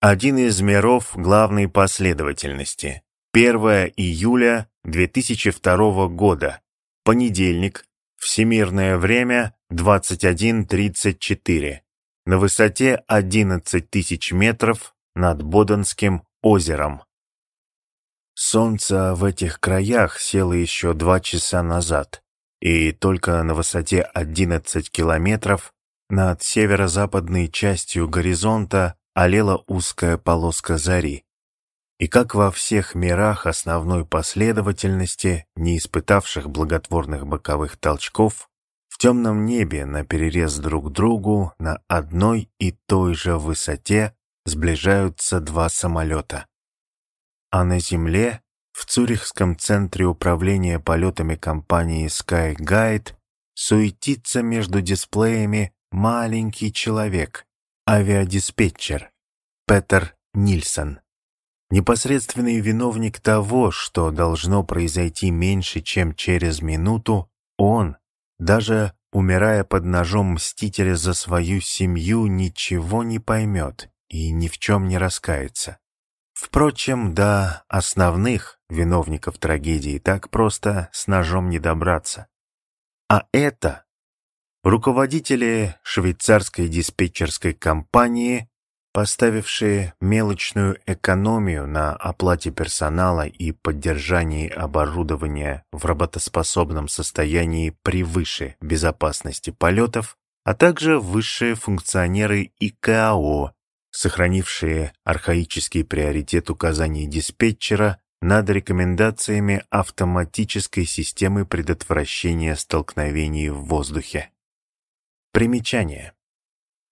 Один из миров главной последовательности. 1 июля 2002 года. Понедельник. Всемирное время 21.34. На высоте 11 тысяч метров над Боденским озером. Солнце в этих краях село еще два часа назад, и только на высоте 11 километров над северо-западной частью горизонта олела узкая полоска зари. И как во всех мирах основной последовательности, не испытавших благотворных боковых толчков, в темном небе на перерез друг другу на одной и той же высоте сближаются два самолета. А на Земле, в Цюрихском центре управления полетами компании SkyGuide, суетится между дисплеями маленький человек, авиадиспетчер Петер Нильсон. Непосредственный виновник того, что должно произойти меньше, чем через минуту, он, даже умирая под ножом мстителя за свою семью, ничего не поймет и ни в чем не раскается. Впрочем, до основных виновников трагедии так просто с ножом не добраться. А это руководители швейцарской диспетчерской компании, поставившие мелочную экономию на оплате персонала и поддержании оборудования в работоспособном состоянии превыше безопасности полетов, а также высшие функционеры ИКАО, сохранившие архаический приоритет указаний диспетчера над рекомендациями автоматической системы предотвращения столкновений в воздухе. Примечание.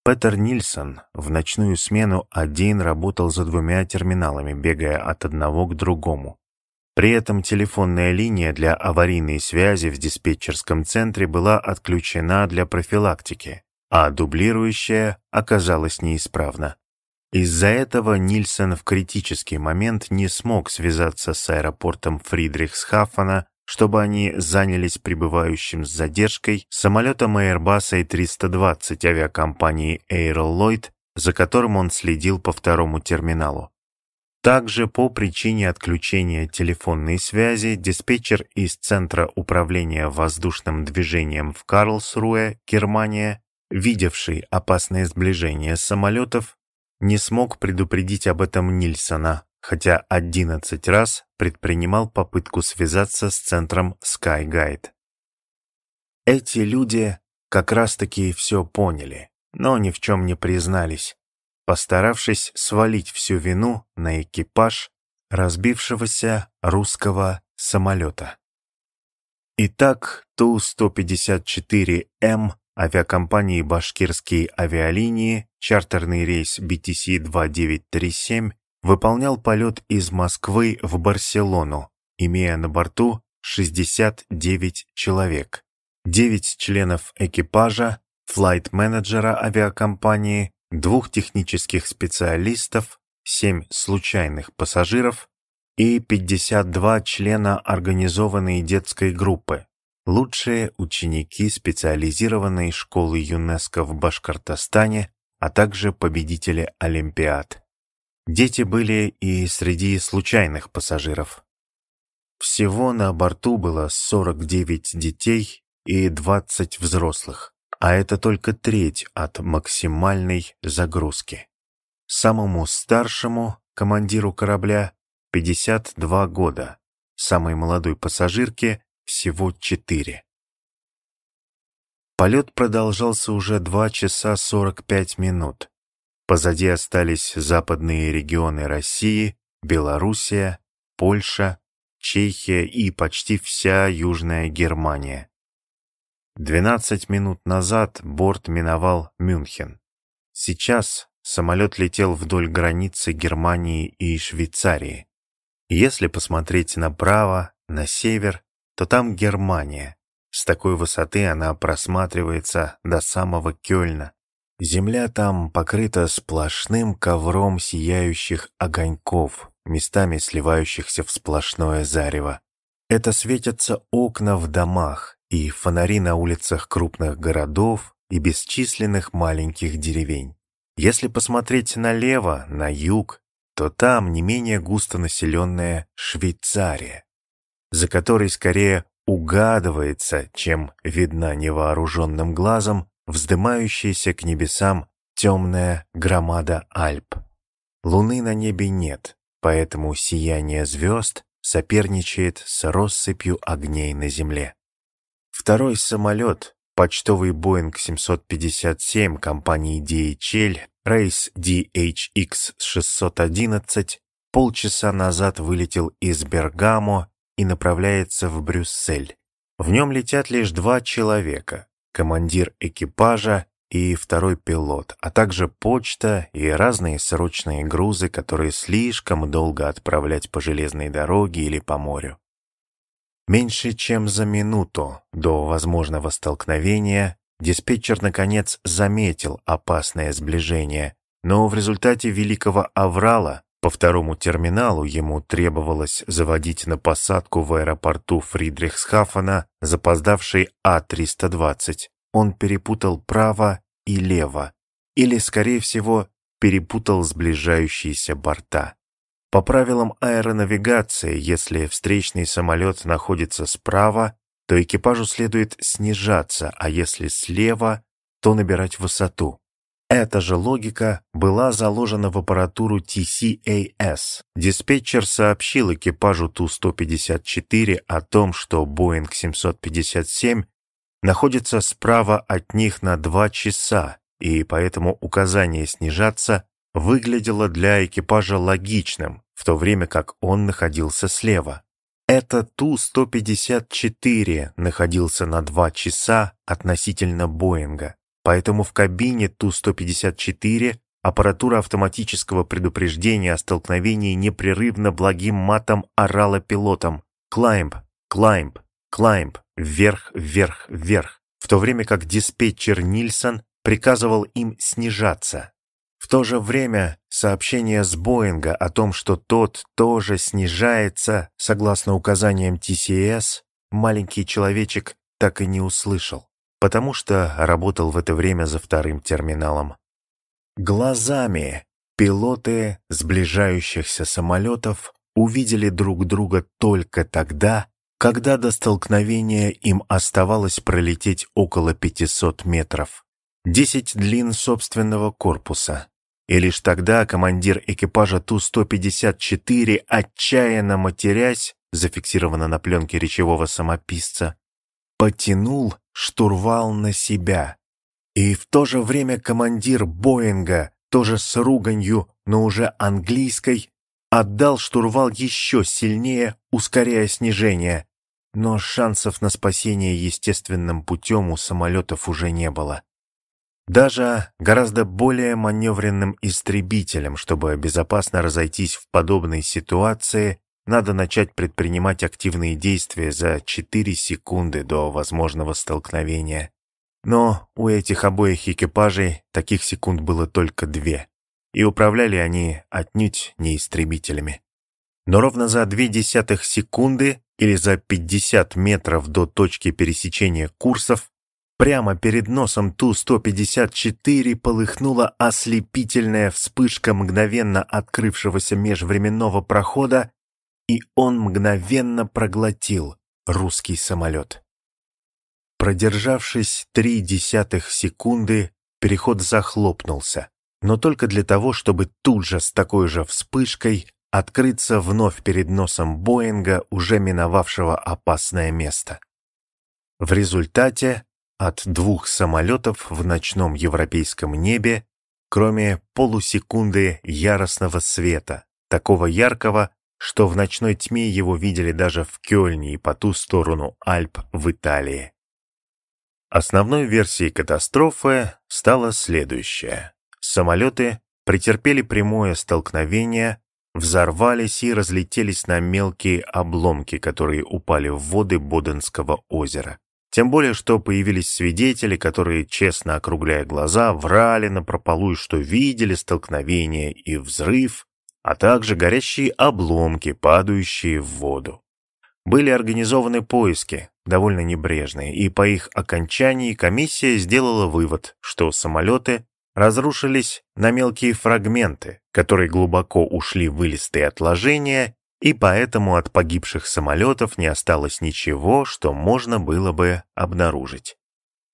Петер Нильсон в ночную смену один работал за двумя терминалами, бегая от одного к другому. При этом телефонная линия для аварийной связи в диспетчерском центре была отключена для профилактики, а дублирующая оказалась неисправна. Из-за этого Нильсон в критический момент не смог связаться с аэропортом Фридрихсхафена, чтобы они занялись прибывающим с задержкой самолетом Airbus A320 авиакомпании Air Lloyd, за которым он следил по второму терминалу. Также по причине отключения телефонной связи диспетчер из Центра управления воздушным движением в Карлсруэ, Германия, видевший опасное сближение самолетов, не смог предупредить об этом Нильсона, хотя 11 раз предпринимал попытку связаться с центром SkyGuide. Эти люди как раз-таки все поняли, но ни в чем не признались, постаравшись свалить всю вину на экипаж разбившегося русского самолета. Итак, Ту-154М авиакомпании «Башкирские авиалинии» чартерный рейс BTC-2937 выполнял полет из Москвы в Барселону, имея на борту 69 человек, 9 членов экипажа, флайт-менеджера авиакомпании, двух технических специалистов, 7 случайных пассажиров и 52 члена организованной детской группы, лучшие ученики специализированной школы ЮНЕСКО в Башкортостане, а также победители Олимпиад. Дети были и среди случайных пассажиров. Всего на борту было 49 детей и 20 взрослых, а это только треть от максимальной загрузки. Самому старшему, командиру корабля, 52 года, самой молодой пассажирке всего четыре. Полет продолжался уже 2 часа 45 минут. Позади остались западные регионы России, Белоруссия, Польша, Чехия и почти вся Южная Германия. 12 минут назад борт миновал Мюнхен. Сейчас самолет летел вдоль границы Германии и Швейцарии. Если посмотреть направо, на север, то там Германия. С такой высоты она просматривается до самого Кёльна. Земля там покрыта сплошным ковром сияющих огоньков, местами сливающихся в сплошное зарево. Это светятся окна в домах и фонари на улицах крупных городов и бесчисленных маленьких деревень. Если посмотреть налево, на юг, то там не менее густонаселенная Швейцария, за которой скорее угадывается, чем видна невооруженным глазом вздымающаяся к небесам темная громада Альп. Луны на небе нет, поэтому сияние звезд соперничает с россыпью огней на земле. Второй самолет, почтовый Boeing 757 компании DHL, рейс DHX-611, полчаса назад вылетел из Бергамо и направляется в Брюссель. В нем летят лишь два человека, командир экипажа и второй пилот, а также почта и разные срочные грузы, которые слишком долго отправлять по железной дороге или по морю. Меньше чем за минуту до возможного столкновения диспетчер наконец заметил опасное сближение, но в результате великого аврала по второму терминалу ему требовалось заводить на посадку в аэропорту Фридрихсхафена запоздавший А-320. Он перепутал право и лево, или, скорее всего, перепутал сближающиеся борта. По правилам аэронавигации, если встречный самолет находится справа, то экипажу следует снижаться, а если слева, то набирать высоту. Эта же логика была заложена в аппаратуру TCAS. Диспетчер сообщил экипажу Ту-154 о том, что Boeing 757 находится справа от них на два часа, и поэтому указание снижаться выглядело для экипажа логичным, в то время как он находился слева. Это Ту-154 находился на два часа относительно Боинга, поэтому в кабине Ту-154 аппаратура автоматического предупреждения о столкновении непрерывно благим матом орала пилотам «Climb! Climb! Climb! Вверх, вверх, вверх!» в то время как диспетчер Нильсон приказывал им снижаться. В то же время сообщение с Боинга о том, что тот тоже снижается, согласно указаниям TCS, маленький человечек так и не услышал, потому что работал в это время за вторым терминалом. Глазами пилоты сближающихся самолетов увидели друг друга только тогда, когда до столкновения им оставалось пролететь около 500 метров. 10 длин собственного корпуса. И лишь тогда командир экипажа Ту-154, отчаянно матерясь, зафиксировано на пленке речевого самописца, потянул штурвал на себя. И в то же время командир Боинга, тоже с руганью, но уже английской, отдал штурвал еще сильнее, ускоряя снижение. Но шансов на спасение естественным путем у самолетов уже не было. Даже гораздо более маневренным истребителям, чтобы безопасно разойтись в подобной ситуации, надо начать предпринимать активные действия за 4 секунды до возможного столкновения. Но у этих обоих экипажей таких секунд было только две, и управляли они отнюдь не истребителями. Но ровно за две десятых секунды или за 50 метров до точки пересечения курсов Прямо перед носом Ту-154 полыхнула ослепительная вспышка мгновенно открывшегося межвременного прохода, и он мгновенно проглотил русский самолет. Продержавшись три десятых секунды, переход захлопнулся, но только для того, чтобы тут же с такой же вспышкой открыться вновь перед носом Боинга, уже миновавшего опасное место. В результате от двух самолетов в ночном европейском небе, кроме полусекунды яростного света, такого яркого, что в ночной тьме его видели даже в Кёльне и по ту сторону Альп в Италии. Основной версией катастрофы стало следующее. Самолеты претерпели прямое столкновение, взорвались и разлетелись на мелкие обломки, которые упали в воды Боденского озера. Тем более, что появились свидетели, которые, честно округляя глаза, врали на напропалую, что видели столкновение и взрыв, а также горящие обломки, падающие в воду. Были организованы поиски, довольно небрежные, и по их окончании комиссия сделала вывод, что самолеты разрушились на мелкие фрагменты, которые глубоко ушли в вылистые отложения, и поэтому от погибших самолетов не осталось ничего, что можно было бы обнаружить.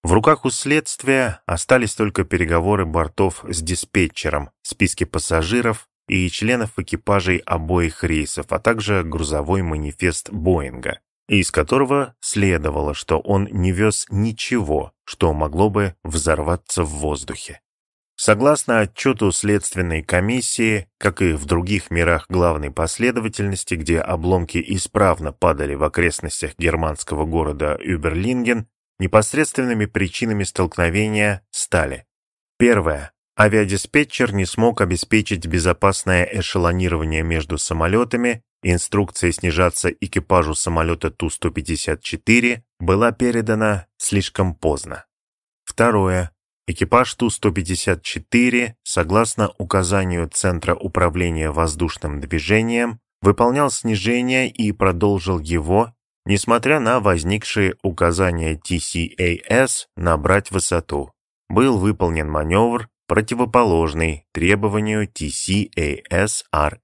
В руках у следствия остались только переговоры бортов с диспетчером, списки пассажиров и членов экипажей обоих рейсов, а также грузовой манифест Боинга, из которого следовало, что он не вез ничего, что могло бы взорваться в воздухе. Согласно отчету Следственной комиссии, как и в других мирах главной последовательности, где обломки исправно падали в окрестностях германского города Юберлинген, непосредственными причинами столкновения стали. Первое. Авиадиспетчер не смог обеспечить безопасное эшелонирование между самолетами, инструкция снижаться экипажу самолета Ту-154 была передана слишком поздно. Второе. Экипаж Ту-154, согласно указанию Центра управления воздушным движением, выполнял снижение и продолжил его, несмотря на возникшие указания TCAS набрать высоту. Был выполнен маневр, противоположный требованию TCAS-RA.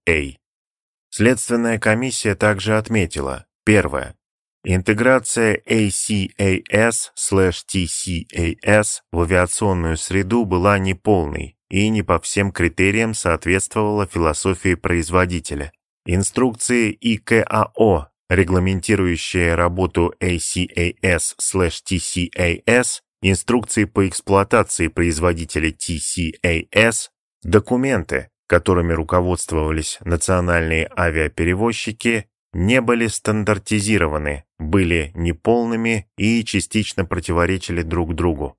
Следственная комиссия также отметила, первое, Интеграция ACAS/TCAS в авиационную среду была неполной и не по всем критериям соответствовала философии производителя. Инструкции ИКАО, регламентирующие работу ACAS/TCAS, инструкции по эксплуатации производителя TCAS, документы, которыми руководствовались национальные авиаперевозчики, не были стандартизированы, были неполными и частично противоречили друг другу.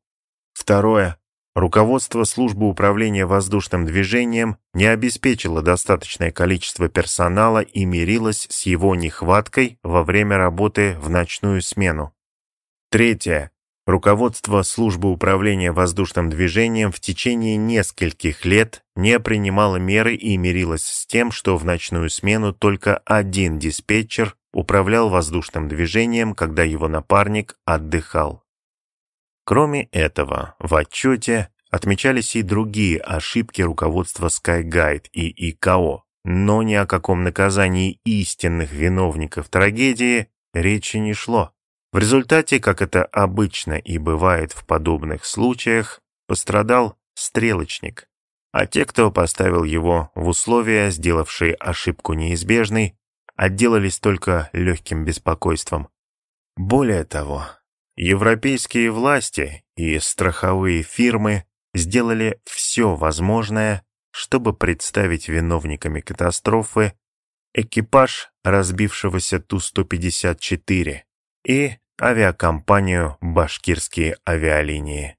Второе. Руководство службы управления воздушным движением не обеспечило достаточное количество персонала и мирилось с его нехваткой во время работы в ночную смену. Третье. Руководство службы управления воздушным движением в течение нескольких лет не принимало меры и мирилось с тем, что в ночную смену только один диспетчер управлял воздушным движением, когда его напарник отдыхал. Кроме этого, в отчете отмечались и другие ошибки руководства SkyGuide и ИКО, но ни о каком наказании истинных виновников трагедии речи не шло. В результате, как это обычно и бывает в подобных случаях, пострадал стрелочник, а те, кто поставил его в условия, сделавшие ошибку неизбежной, отделались только легким беспокойством. Более того, европейские власти и страховые фирмы сделали все возможное, чтобы представить виновниками катастрофы экипаж разбившегося Ту-154 и авиакомпанию «Башкирские авиалинии».